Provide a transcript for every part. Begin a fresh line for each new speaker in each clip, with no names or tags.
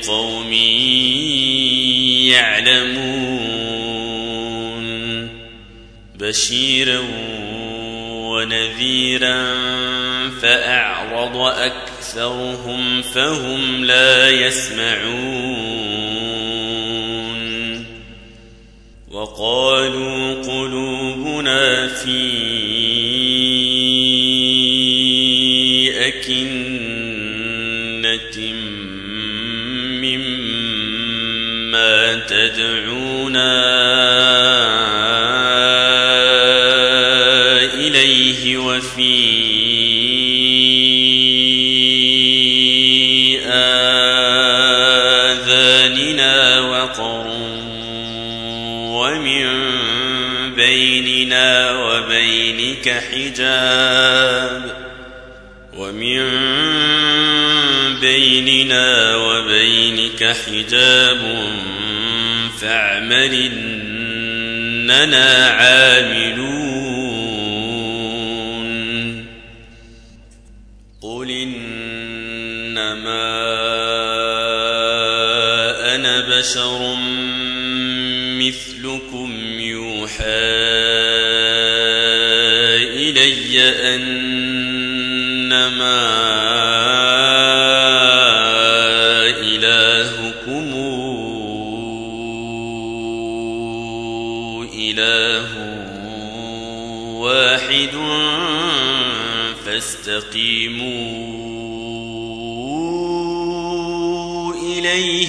لقوم يعلمون بشيرا ونذيرا فأعرض أكثرهم فهم لا يسمعون وقالوا قلوبنا في تدعونا إليه وفي آذاننا وقر ومن بيننا وبينك حجاب ومن بيننا وبينك حجاب فاعمل إننا عاملون. قل إنما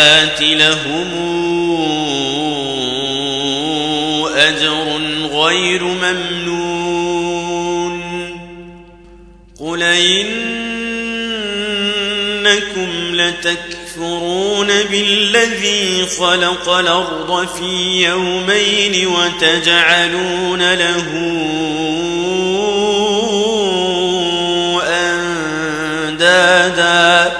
الصالحات لهم أجر غير ممنون. قل إنكم لتكفرون بالذي خلق الأرض في يومين وتجعلون له أندادا.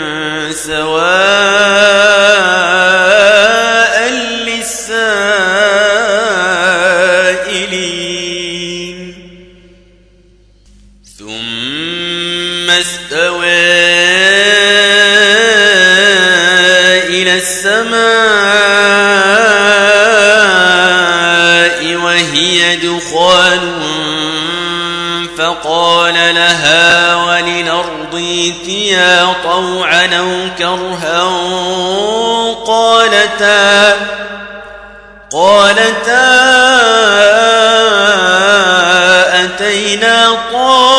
سواء للسائلين. ثم استوى إلى السماء وهي دخان. فقال لها وللأرض ائتيا أو كرها قالتا قالتا أتينا طائعين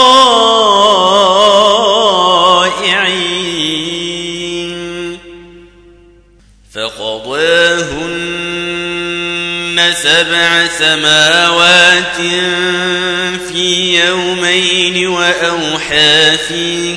فقضاهن سبع سماوات في يومين وأوحى في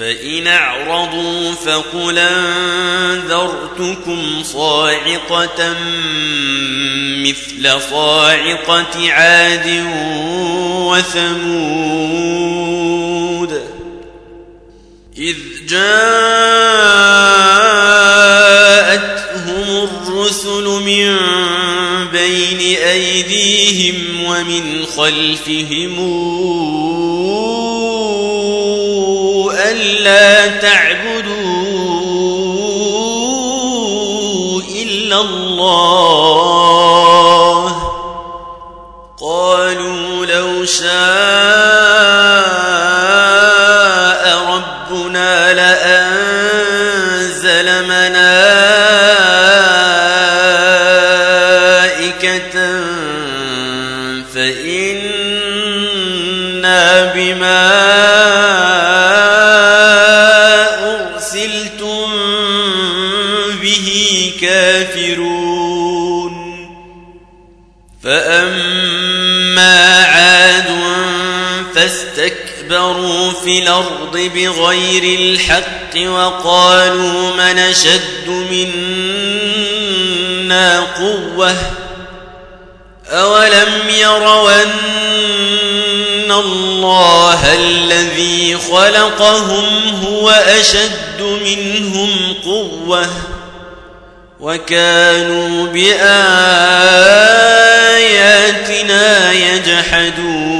فإن أعرضوا فقل أنذرتكم صاعقة مثل صاعقة عاد وثمود إذ جاءتهم الرسل من بين أيديهم ومن خلفهم ألا تعبدوا إلا الله. فاستكبروا في الأرض بغير الحق وقالوا من أشد منا قوة أولم يروا أن الله الذي خلقهم هو أشد منهم قوة وكانوا بآياتنا يجحدون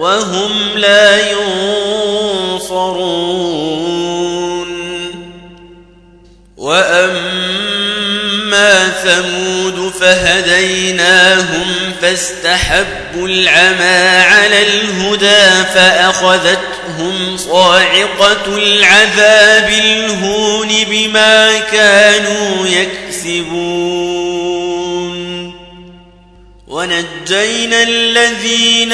وهم لا ينصرون. وأما ثمود فهديناهم فاستحبوا العمى على الهدى فأخذتهم صاعقة العذاب الهون بما كانوا يكسبون. ونجينا الذين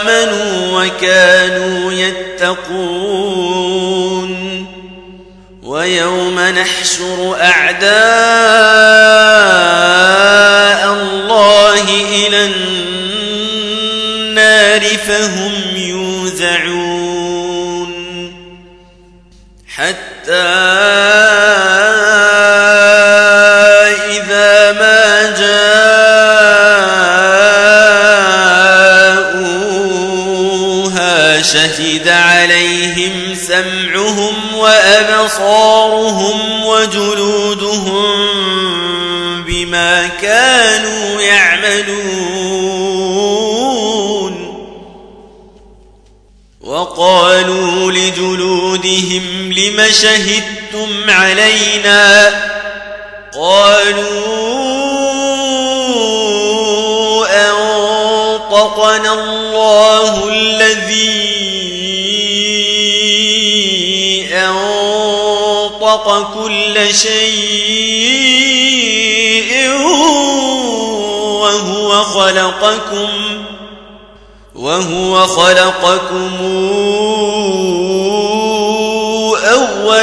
آمنوا وكانوا يتقون ويوم نحشر أعداء الله إلى النار وقالوا لجلودهم لم شهدتم علينا قالوا أنطقنا الله الذي أنطق كل شيء وهو خلقكم وهو خلقكم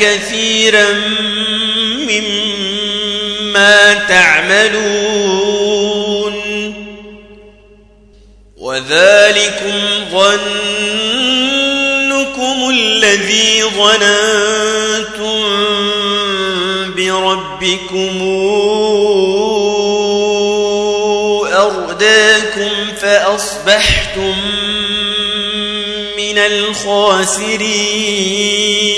كثيرا مما تعملون. وذلكم ظنكم الذي ظننتم بربكم. أرداكم فأصبحتم من الخاسرين.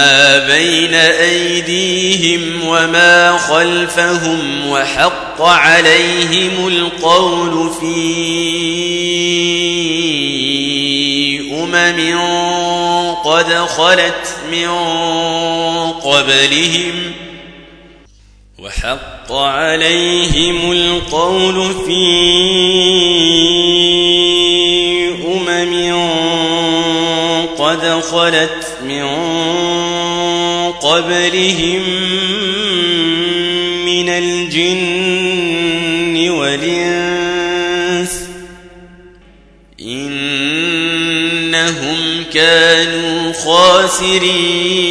ما بين أيديهم وما خلفهم وحق عليهم القول في أمم قد خلت من قبلهم وحق عليهم القول في أمم قد خلت من قبلهم من الجن والإنس إنهم كانوا خاسرين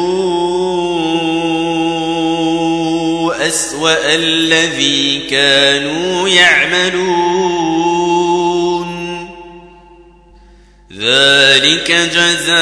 أسوأ الذي كانوا يعملون. ذلك جزاء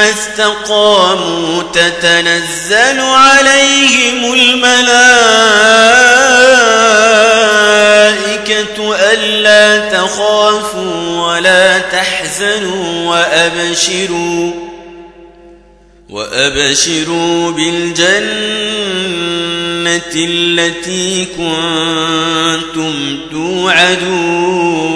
استقاموا تتنزل عليهم الملائكة ألا تخافوا ولا تحزنوا وأبشروا وأبشروا بالجنة التي كنتم توعدون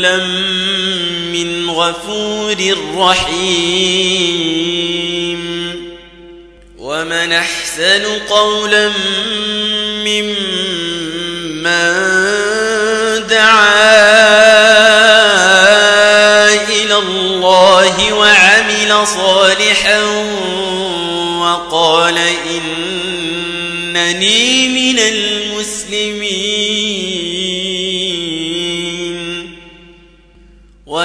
نزلا من غفور رحيم. ومن أحسن قولا ممن دعا إلى الله وعمل صالحا وقال إنني من المسلمين.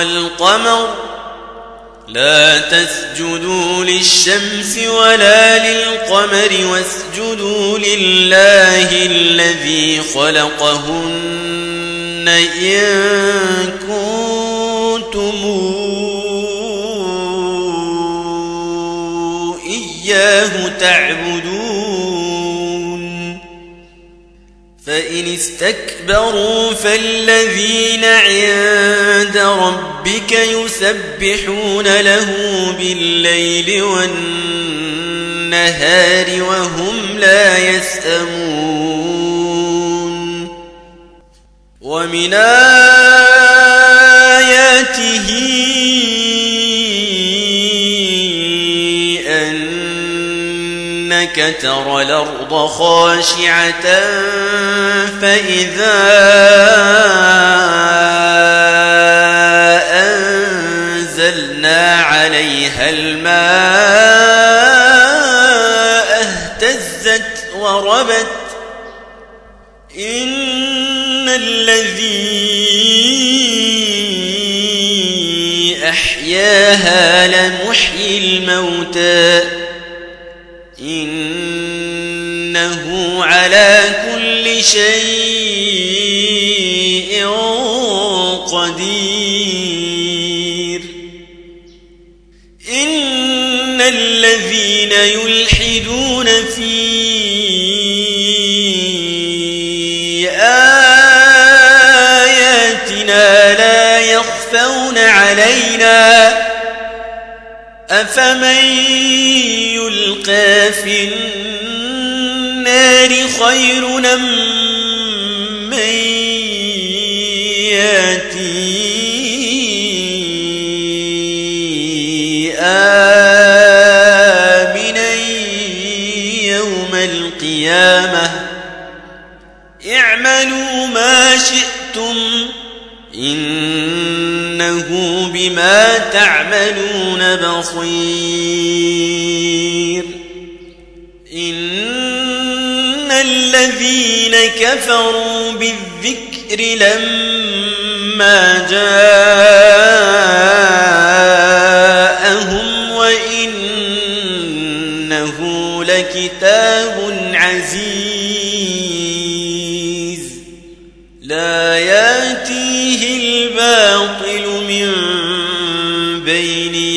والقمر لا تسجدوا للشمس ولا للقمر واسجدوا لله الذي خلقهن إن كنتم إياه تعبدون. فإن استكبروا فالذين عند ربك يسبحون له بالليل والنهار وهم لا يسأمون ومن آياته أنك ترى الأرض خاشعة فإذا اهتزت وربت إن الذي أحياها لمحيي الموتى إنه على كل شيء أفمن يلقى في النار خير أم بصير إن الذين كفروا بالذكر لما جاءهم وإنه لكتاب عزيز لا ياتيه الباطل من بين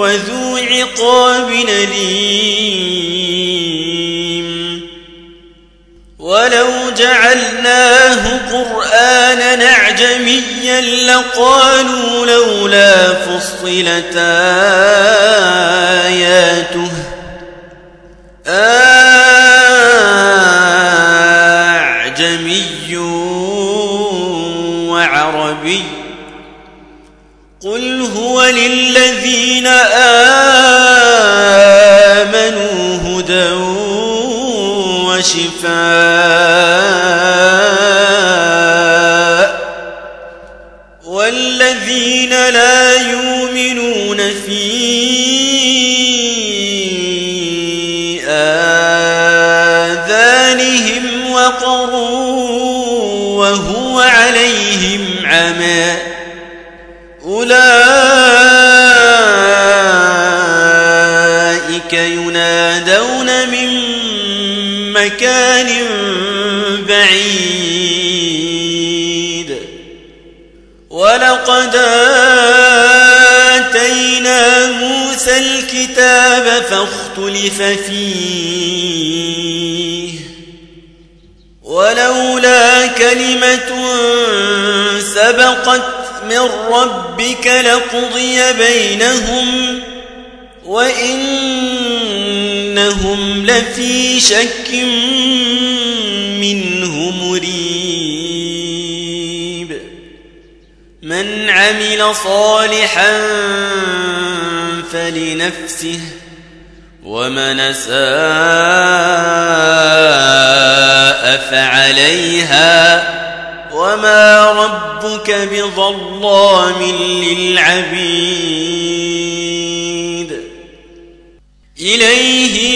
وذو عقاب أليم. ولو جعلناه قرآنا أعجميا لقالوا لولا فصلت آياته. أعجمي وشفاء بعيد. ولقد آتينا موسى الكتاب فاختلف فيه. ولولا كلمة سبقت من ربك لقضي بينهم وإنهم لفي شك منه مريب. من عمل صالحا فلنفسه ومن ساء فعليها وما ربك بظلام للعبيد. إليه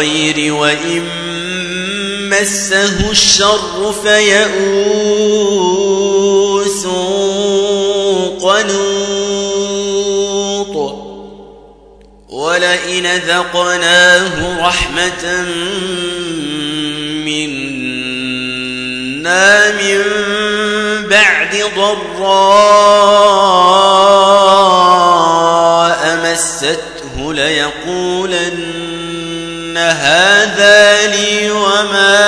الخير وإن مسه الشر فيئوس قنوط ولئن ذقناه رحمة منا من بعد ضراء مسته ليقولن هذا لي وما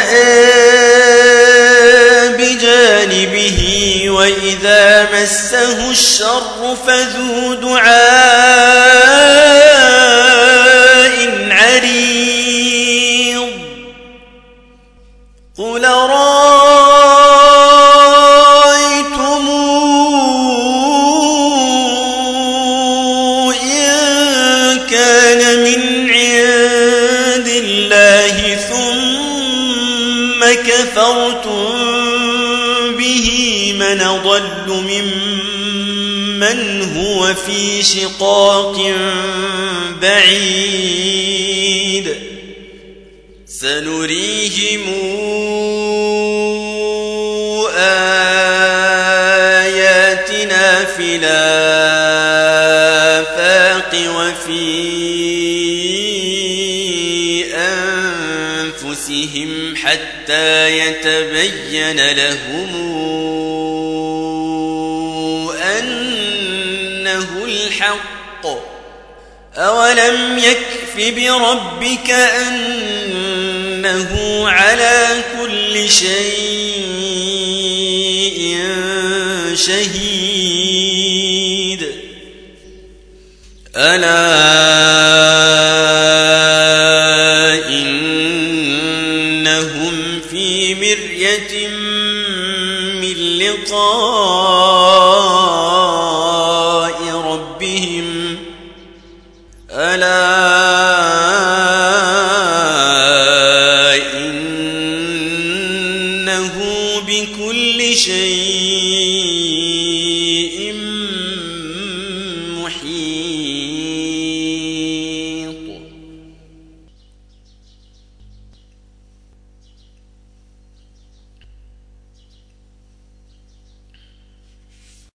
مسه الشر فذو دعاء عريض. قل رأيتم إن كان من عند الله ثم كفرتم به من ضل ممن هو في شقاق بعيد سنريهم آياتنا في الآفاق وفي أنفسهم حتى يتبين لهم أولم يكف بربك أنه على كل شيء